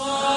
Oh.